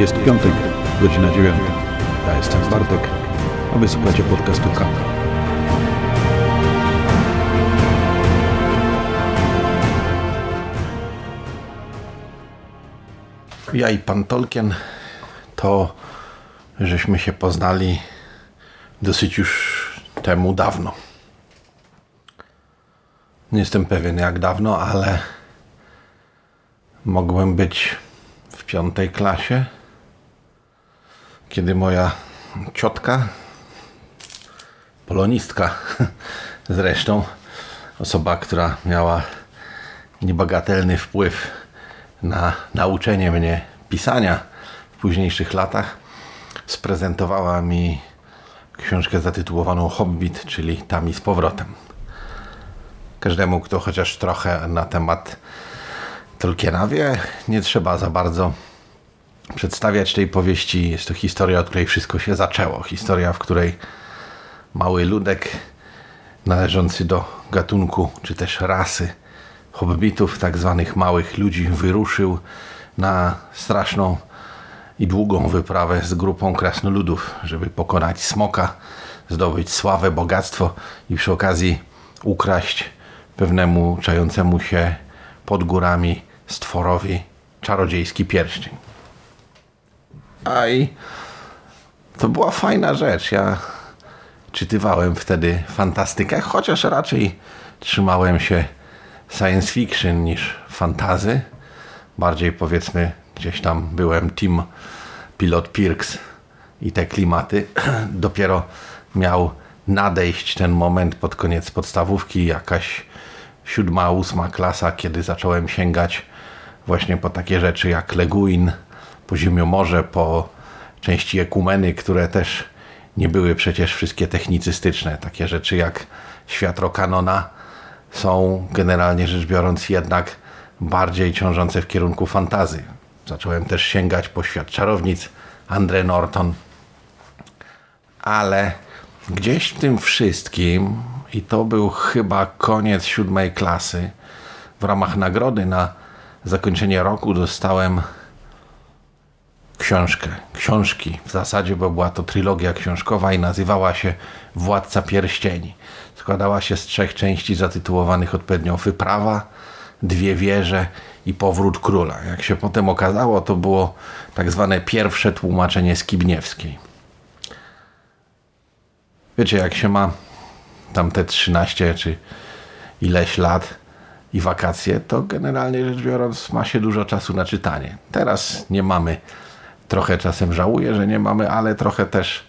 Jest piątek, godzina dziewiąta. Ja jestem Bartek, a wysłuchacie podcastu K. Ja i pan Tolkien to żeśmy się poznali dosyć już temu dawno. Nie jestem pewien jak dawno, ale mogłem być w piątej klasie, kiedy moja ciotka, polonistka zresztą, osoba, która miała niebagatelny wpływ na nauczenie mnie pisania w późniejszych latach, sprezentowała mi książkę zatytułowaną Hobbit, czyli Tam i z powrotem. Każdemu, kto chociaż trochę na temat Tolkiena wie, nie trzeba za bardzo przedstawiać tej powieści. Jest to historia, od której wszystko się zaczęło. Historia, w której mały ludek należący do gatunku, czy też rasy hobbitów, tak zwanych małych ludzi, wyruszył na straszną i długą wyprawę z grupą krasnoludów, żeby pokonać smoka, zdobyć sławę, bogactwo i przy okazji ukraść pewnemu czającemu się pod górami stworowi czarodziejski pierścień. A i to była fajna rzecz. Ja czytywałem wtedy fantastykę, chociaż raczej trzymałem się science fiction niż fantazy. Bardziej powiedzmy gdzieś tam byłem team Pilot Pirks i te klimaty. Dopiero miał nadejść ten moment pod koniec podstawówki, jakaś siódma, ósma klasa, kiedy zacząłem sięgać właśnie po takie rzeczy jak Leguin, po Ziemiomorze, po części Ekumeny, które też nie były przecież wszystkie technicystyczne. Takie rzeczy jak Światro Kanona są generalnie rzecz biorąc jednak bardziej ciążące w kierunku fantazy. Zacząłem też sięgać po świat czarownic, Andre Norton. Ale gdzieś w tym wszystkim, i to był chyba koniec siódmej klasy, w ramach nagrody na zakończenie roku dostałem książkę. Książki w zasadzie, bo była to trylogia książkowa i nazywała się Władca Pierścieni. Składała się z trzech części zatytułowanych odpowiednio Wyprawa, Dwie Wieże i Powrót Króla. Jak się potem okazało, to było tak zwane pierwsze tłumaczenie Skibniewskiej. Wiecie, jak się ma tam te 13 czy ileś lat i wakacje, to generalnie rzecz biorąc ma się dużo czasu na czytanie. Teraz nie mamy, trochę czasem żałuję, że nie mamy, ale trochę też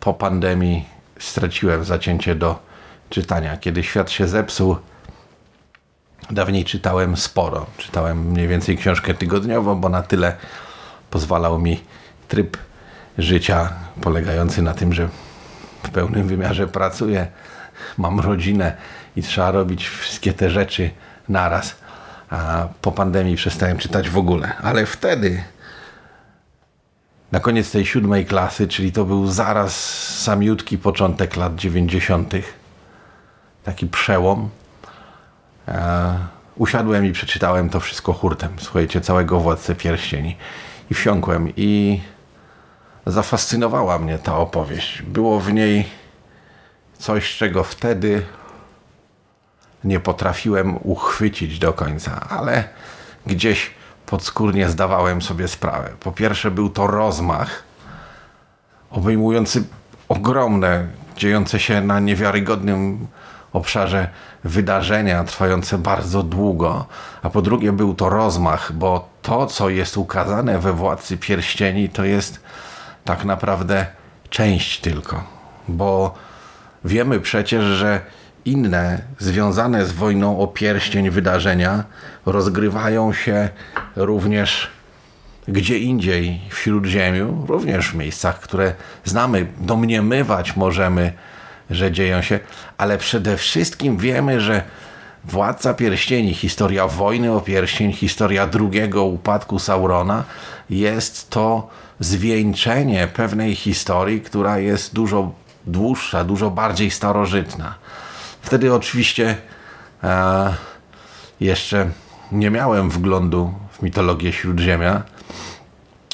po pandemii straciłem zacięcie do czytania. Kiedy świat się zepsuł, dawniej czytałem sporo. Czytałem mniej więcej książkę tygodniową, bo na tyle pozwalał mi tryb życia polegający na tym, że w pełnym wymiarze pracuję, mam rodzinę i trzeba robić wszystkie te rzeczy naraz. A po pandemii przestałem czytać w ogóle. Ale wtedy, na koniec tej siódmej klasy, czyli to był zaraz samiutki początek lat dziewięćdziesiątych, taki przełom, e, usiadłem i przeczytałem to wszystko hurtem. Słuchajcie, całego Władcę Pierścieni. I wsiąkłem i zafascynowała mnie ta opowieść. Było w niej coś, czego wtedy nie potrafiłem uchwycić do końca, ale gdzieś podskórnie zdawałem sobie sprawę. Po pierwsze, był to rozmach obejmujący ogromne, dziejące się na niewiarygodnym obszarze wydarzenia, trwające bardzo długo, a po drugie, był to rozmach, bo to, co jest ukazane we Władcy Pierścieni, to jest tak naprawdę część tylko, bo wiemy przecież, że inne związane z wojną o pierścień wydarzenia rozgrywają się również gdzie indziej w Śródziemiu, również w miejscach, które znamy, domniemywać możemy, że dzieją się, ale przede wszystkim wiemy, że Władca Pierścieni, historia wojny o pierścień, historia drugiego upadku Saurona jest to zwieńczenie pewnej historii, która jest dużo dłuższa, dużo bardziej starożytna. Wtedy oczywiście e, jeszcze nie miałem wglądu w mitologię Śródziemia,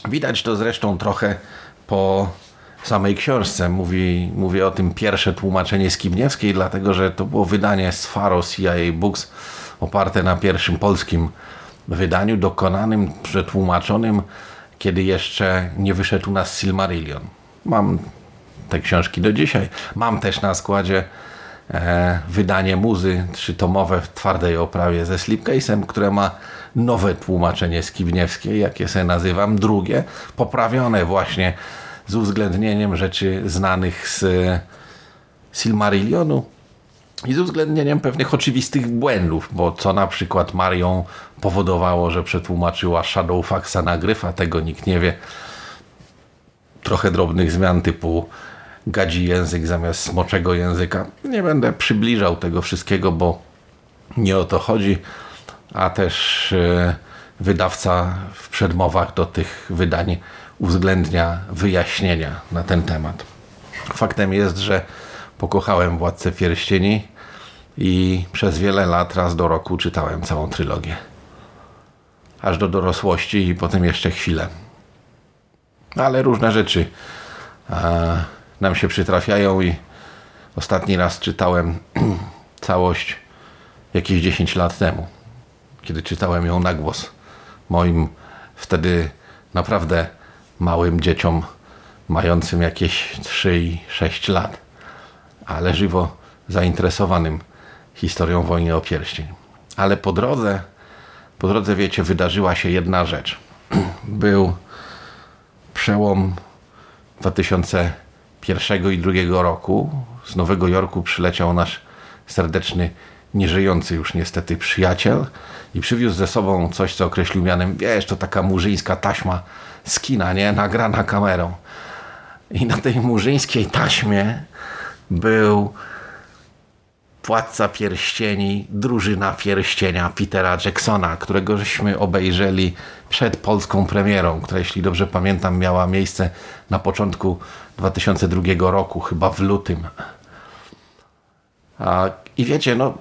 Widać to zresztą trochę po samej książce. Mówi, mówię o tym pierwsze tłumaczenie Skibniewskiej, dlatego że to było wydanie z Faro CIA Books oparte na pierwszym polskim wydaniu, dokonanym, przetłumaczonym, kiedy jeszcze nie wyszedł u nas Silmarillion. Mam te książki do dzisiaj. Mam też na składzie wydanie muzy trzytomowe w twardej oprawie ze slipcase'em, które ma nowe tłumaczenie Skibniewskiej, jakie se nazywam, drugie, poprawione właśnie z uwzględnieniem rzeczy znanych z Silmarillionu i z uwzględnieniem pewnych oczywistych błędów, bo co na przykład Marią powodowało, że przetłumaczyła Shadowfaxa na Gryfa, tego nikt nie wie. Trochę drobnych zmian typu gadzi język zamiast smoczego języka. Nie będę przybliżał tego wszystkiego, bo nie o to chodzi, a też e, wydawca w przedmowach do tych wydań uwzględnia wyjaśnienia na ten temat. Faktem jest, że pokochałem Władcę Pierścieni i przez wiele lat raz do roku czytałem całą trylogię. Aż do dorosłości i potem jeszcze chwilę. Ale różne rzeczy e, nam się przytrafiają i ostatni raz czytałem całość jakieś 10 lat temu, kiedy czytałem ją na głos moim wtedy naprawdę małym dzieciom mającym jakieś 3 i 6 lat, ale żywo zainteresowanym historią wojny o pierścień. Ale po drodze, po drodze wiecie, wydarzyła się jedna rzecz. Był przełom 2001 i 2002 roku. Z Nowego Jorku przyleciał nasz serdeczny, nieżyjący już niestety przyjaciel i przywiózł ze sobą coś, co określił mianem, wiesz, to taka murzyńska taśma z kina, nie? Nagrana kamerą. I na tej murzyńskiej taśmie był Władca Pierścieni, Drużyna Pierścienia Petera Jacksona, którego żeśmy obejrzeli przed polską premierą, która jeśli dobrze pamiętam miała miejsce na początku 2002 roku, chyba w lutym. I wiecie, no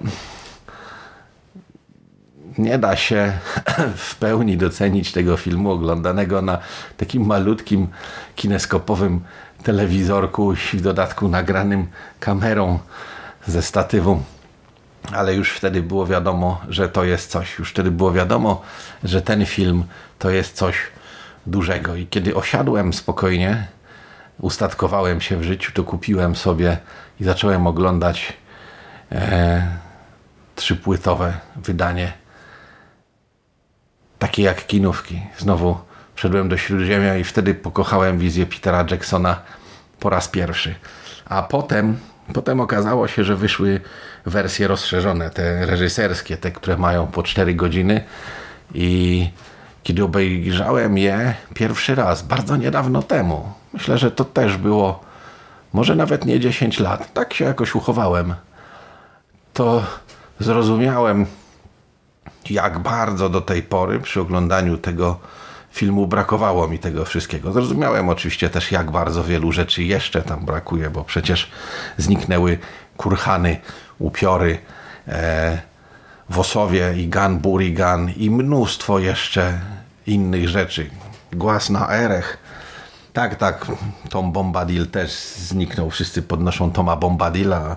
nie da się w pełni docenić tego filmu oglądanego na takim malutkim kineskopowym telewizorku w dodatku nagranym kamerą ze statywu. Ale już wtedy było wiadomo, że to jest coś. Już wtedy było wiadomo, że ten film to jest coś dużego. I kiedy osiadłem spokojnie, ustatkowałem się w życiu, to kupiłem sobie i zacząłem oglądać e, trzypłytowe wydanie takie jak kinówki. Znowu wszedłem do Śródziemia i wtedy pokochałem wizję Petera Jacksona po raz pierwszy. A potem, potem okazało się, że wyszły wersje rozszerzone, te reżyserskie, te, które mają po 4 godziny. I kiedy obejrzałem je pierwszy raz, bardzo niedawno temu, myślę, że to też było może nawet nie 10 lat, tak się jakoś uchowałem, to zrozumiałem, jak bardzo do tej pory przy oglądaniu tego filmu brakowało mi tego wszystkiego. Zrozumiałem oczywiście też, jak bardzo wielu rzeczy jeszcze tam brakuje, bo przecież zniknęły kurhany, upiory, e, wosowie i Gan Burigan i mnóstwo jeszcze innych rzeczy. Głaz na erech. Tak, tak, Tom Bombadil też zniknął. Wszyscy podnoszą Toma Bombadila.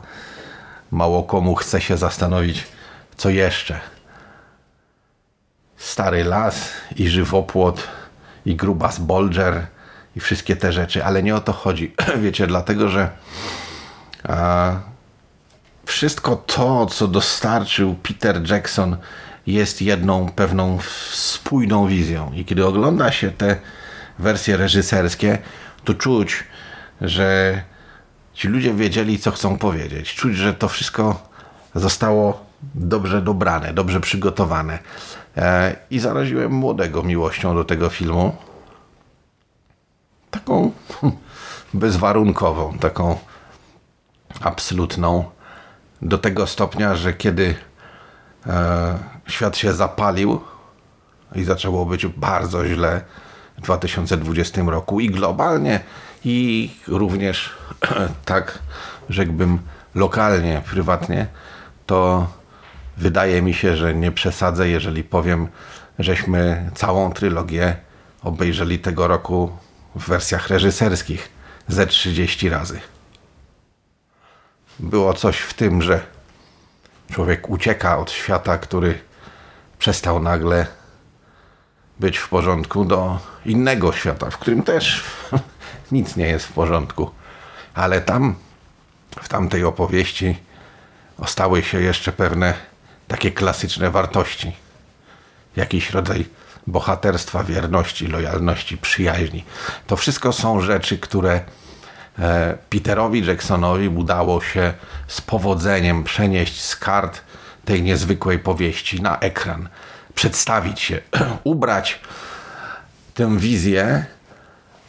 Mało komu chce się zastanowić, co jeszcze stary las i żywopłot i grubas Bolger i wszystkie te rzeczy, ale nie o to chodzi. Wiecie, dlatego, że a, wszystko to, co dostarczył Peter Jackson jest jedną pewną spójną wizją i kiedy ogląda się te wersje reżyserskie, to czuć, że ci ludzie wiedzieli, co chcą powiedzieć. Czuć, że to wszystko zostało dobrze dobrane, dobrze przygotowane. E, I zaraziłem młodego miłością do tego filmu. Taką bezwarunkową, taką absolutną. Do tego stopnia, że kiedy e, świat się zapalił i zaczęło być bardzo źle w 2020 roku i globalnie, i również tak, rzekłbym, lokalnie, prywatnie, to wydaje mi się, że nie przesadzę, jeżeli powiem, żeśmy całą trylogię obejrzeli tego roku w wersjach reżyserskich ze 30 razy. Było coś w tym, że człowiek ucieka od świata, który przestał nagle być w porządku, do innego świata, w którym też nic nie jest w porządku. Ale tam, w tamtej opowieści, ostały się jeszcze pewne takie klasyczne wartości. Jakiś rodzaj bohaterstwa, wierności, lojalności, przyjaźni. To wszystko są rzeczy, które e, Peterowi Jacksonowi udało się z powodzeniem przenieść z kart tej niezwykłej powieści na ekran, przedstawić się, ubrać tę wizję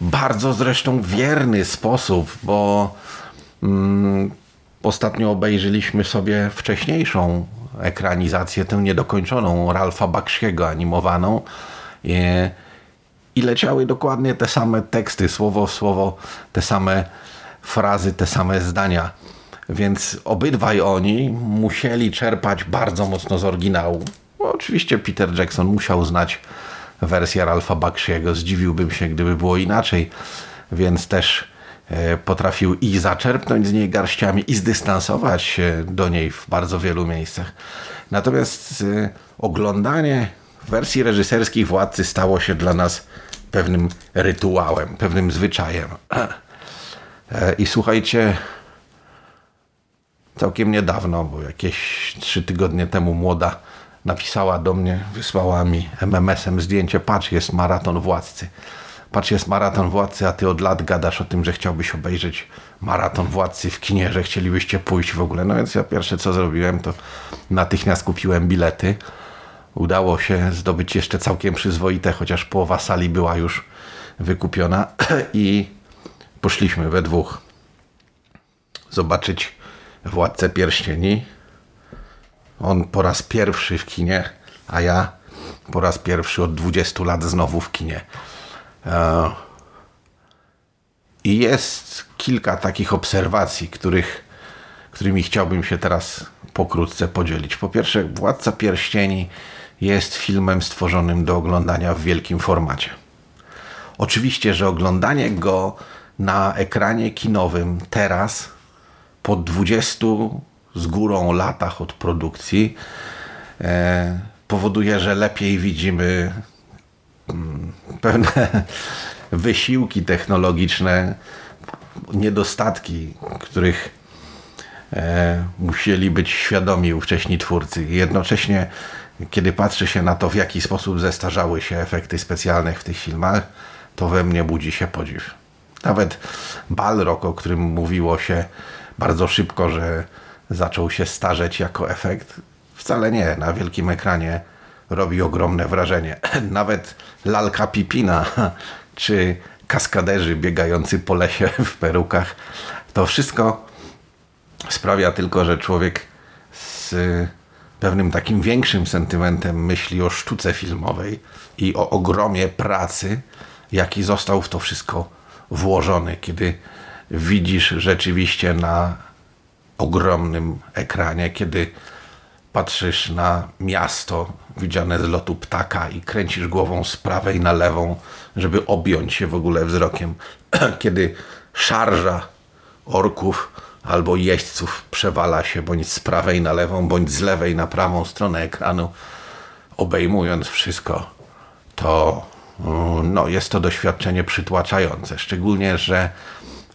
bardzo zresztą wierny sposób, bo mm, ostatnio obejrzeliśmy sobie wcześniejszą ekranizację, tę niedokończoną Ralfa Bakshiego animowaną i, i leciały dokładnie te same teksty, słowo w słowo, te same frazy, te same zdania. Więc obydwaj oni musieli czerpać bardzo mocno z oryginału. Bo oczywiście Peter Jackson musiał znać wersję Ralfa Bakshiego. Zdziwiłbym się, gdyby było inaczej. Więc też e, potrafił i zaczerpnąć z niej garściami i zdystansować się do niej w bardzo wielu miejscach. Natomiast e, oglądanie wersji reżyserskich Władcy stało się dla nas pewnym rytuałem, pewnym zwyczajem. E, I słuchajcie, całkiem niedawno, bo jakieś trzy tygodnie temu młoda napisała do mnie, wysłała mi MMS-em zdjęcie, patrz, jest maraton władcy. Patrz, jest maraton władcy, a ty od lat gadasz o tym, że chciałbyś obejrzeć maraton władcy w kinie, że chcielibyście pójść w ogóle. No więc ja pierwsze co zrobiłem, to natychmiast kupiłem bilety. Udało się zdobyć jeszcze całkiem przyzwoite, chociaż połowa sali była już wykupiona i poszliśmy we dwóch zobaczyć Władcę Pierścieni. On po raz pierwszy w kinie, a ja po raz pierwszy od 20 lat znowu w kinie. E, I jest kilka takich obserwacji, których, którymi chciałbym się teraz pokrótce podzielić. Po pierwsze, Władca Pierścieni jest filmem stworzonym do oglądania w wielkim formacie. Oczywiście, że oglądanie go na ekranie kinowym teraz po 20 z górą latach od produkcji e, powoduje, że lepiej widzimy pewne wysiłki technologiczne, niedostatki, których e, musieli być świadomi ówcześni twórcy. Jednocześnie, kiedy patrzy się na to, w jaki sposób zestarzały się efekty specjalne w tych filmach, to we mnie budzi się podziw. Nawet Balrog, o którym mówiło się bardzo szybko, że zaczął się starzeć jako efekt. Wcale nie, na wielkim ekranie robi ogromne wrażenie. Nawet lalka Pipina czy kaskaderzy biegający po lesie w perukach, to wszystko sprawia tylko, że człowiek z pewnym takim większym sentymentem myśli o sztuce filmowej i o ogromie pracy, jaki został w to wszystko włożony, kiedy widzisz rzeczywiście na ogromnym ekranie, kiedy patrzysz na miasto widziane z lotu ptaka i kręcisz głową z prawej na lewą, żeby objąć się w ogóle wzrokiem, kiedy szarża orków albo jeźdźców przewala się bądź z prawej na lewą, bądź z lewej na prawą stronę ekranu, obejmując wszystko, to mm, no, jest to doświadczenie przytłaczające. Szczególnie, że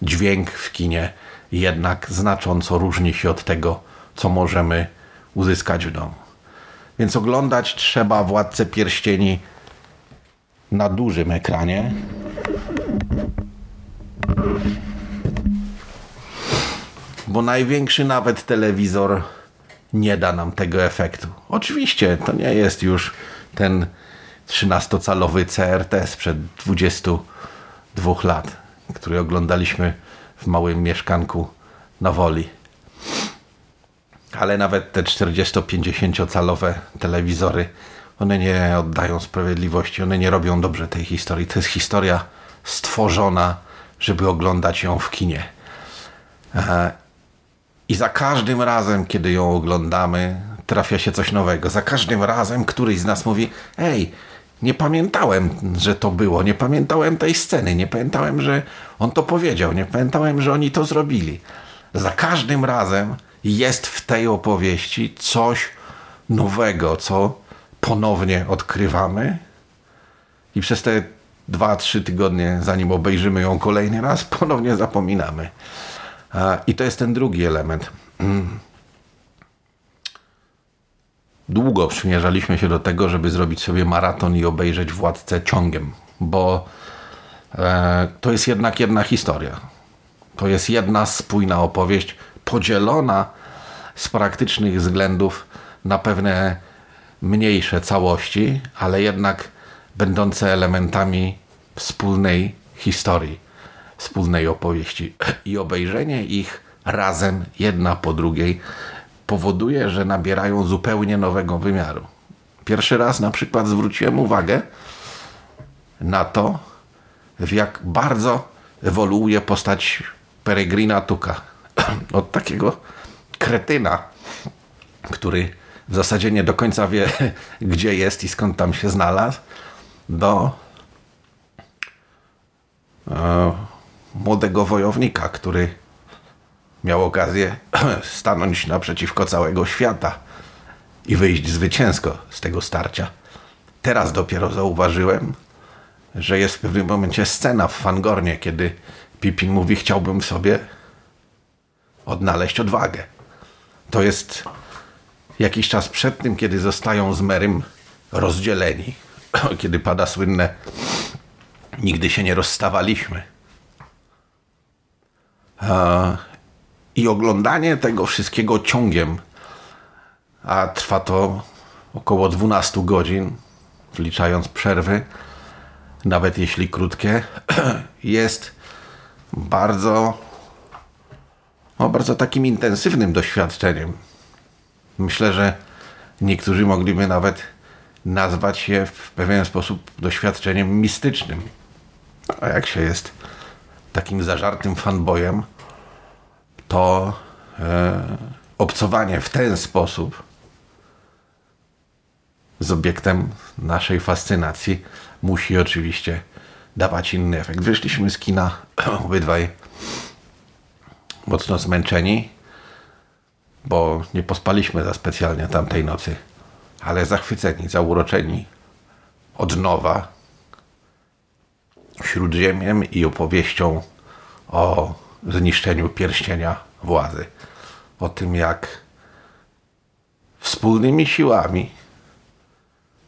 dźwięk w kinie jednak znacząco różni się od tego, co możemy uzyskać w domu. Więc oglądać trzeba Władcę Pierścieni na dużym ekranie. Bo największy nawet telewizor nie da nam tego efektu. Oczywiście to nie jest już ten 13-calowy CRT sprzed 22 lat który oglądaliśmy w małym mieszkanku na Woli. Ale nawet te 40-50 calowe telewizory, one nie oddają sprawiedliwości, one nie robią dobrze tej historii. To jest historia stworzona, żeby oglądać ją w kinie. E, I za każdym razem, kiedy ją oglądamy, trafia się coś nowego. Za każdym razem któryś z nas mówi: Ej, nie pamiętałem, że to było, nie pamiętałem tej sceny, nie pamiętałem, że on to powiedział, nie pamiętałem, że oni to zrobili. Za każdym razem jest w tej opowieści coś nowego, co ponownie odkrywamy i przez te dwa, trzy tygodnie, zanim obejrzymy ją kolejny raz, ponownie zapominamy. I to jest ten drugi element. Mm. Długo przymierzaliśmy się do tego, żeby zrobić sobie maraton i obejrzeć Władcę ciągiem, bo e, to jest jednak jedna historia. To jest jedna spójna opowieść, podzielona z praktycznych względów na pewne mniejsze całości, ale jednak będące elementami wspólnej historii, wspólnej opowieści. I obejrzenie ich razem, jedna po drugiej, powoduje, że nabierają zupełnie nowego wymiaru. Pierwszy raz na przykład zwróciłem uwagę na to, w jak bardzo ewoluuje postać Peregrina Tuka. Od takiego kretyna, który w zasadzie nie do końca wie, gdzie jest i skąd tam się znalazł, do e, młodego wojownika, który miał okazję stanąć naprzeciwko całego świata i wyjść zwycięsko z tego starcia. Teraz dopiero zauważyłem, że jest w pewnym momencie scena w Fangornie, kiedy Pippin mówi: Chciałbym sobie odnaleźć odwagę. To jest jakiś czas przed tym, kiedy zostają z Merym rozdzieleni, kiedy pada słynne nigdy się nie rozstawaliśmy. I oglądanie tego wszystkiego ciągiem, a trwa to około 12 godzin, wliczając przerwy, nawet jeśli krótkie, jest bardzo, no, bardzo takim intensywnym doświadczeniem. Myślę, że niektórzy mogliby nawet nazwać je w pewien sposób doświadczeniem mistycznym. A jak się jest takim zażartym fanboyem, to e, obcowanie w ten sposób z obiektem naszej fascynacji musi oczywiście dawać inny efekt. Wyszliśmy z kina obydwaj mocno zmęczeni, bo nie pospaliśmy za specjalnie tamtej nocy, ale zachwyceni, zauroczeni od nowa śródziemiem i opowieścią o zniszczeniu pierścienia władzy. O tym, jak wspólnymi siłami,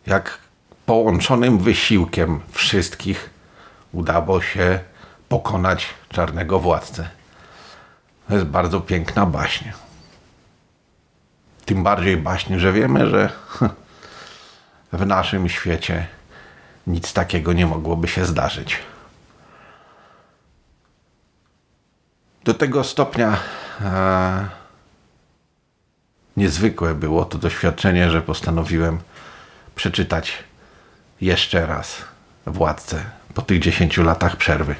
jak połączonym wysiłkiem wszystkich udało się pokonać czarnego władcę. To jest bardzo piękna baśń. Tym bardziej baśń, że wiemy, że w naszym świecie nic takiego nie mogłoby się zdarzyć. Do tego stopnia e, niezwykłe było to doświadczenie, że postanowiłem przeczytać jeszcze raz Władcę po tych 10 latach przerwy.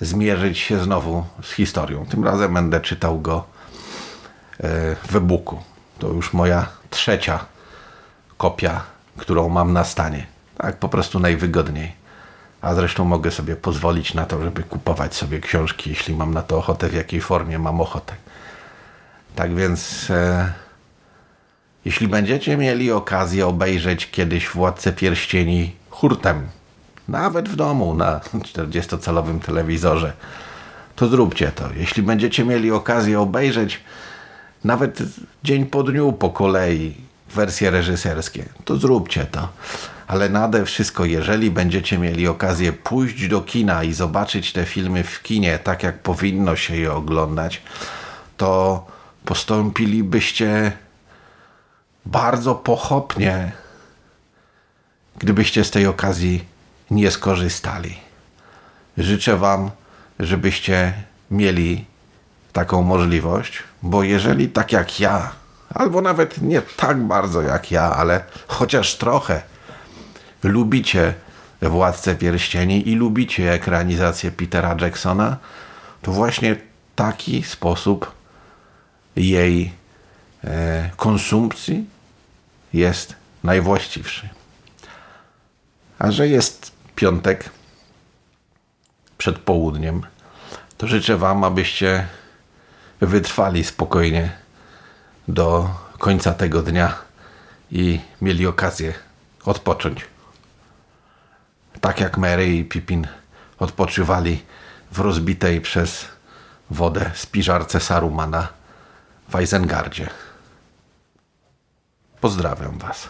Zmierzyć się znowu z historią. Tym razem będę czytał go e, w e-booku. To już moja trzecia kopia, którą mam na stanie. Tak po prostu najwygodniej a zresztą mogę sobie pozwolić na to, żeby kupować sobie książki, jeśli mam na to ochotę, w jakiej formie mam ochotę. Tak więc, e, jeśli będziecie mieli okazję obejrzeć kiedyś Władcę Pierścieni hurtem, nawet w domu na 40-calowym telewizorze, to zróbcie to. Jeśli będziecie mieli okazję obejrzeć nawet dzień po dniu po kolei wersje reżyserskie, to zróbcie to ale nade wszystko, jeżeli będziecie mieli okazję pójść do kina i zobaczyć te filmy w kinie, tak jak powinno się je oglądać, to postąpilibyście bardzo pochopnie, gdybyście z tej okazji nie skorzystali. Życzę Wam, żebyście mieli taką możliwość, bo jeżeli tak jak ja, albo nawet nie tak bardzo jak ja, ale chociaż trochę lubicie Władcę Pierścieni i lubicie ekranizację Petera Jacksona, to właśnie taki sposób jej e, konsumpcji jest najwłaściwszy. A że jest piątek przed południem, to życzę Wam, abyście wytrwali spokojnie do końca tego dnia i mieli okazję odpocząć. Tak jak Mary i Pippin odpoczywali w rozbitej przez wodę spiżarce Sarumana w Eisengardzie. Pozdrawiam Was.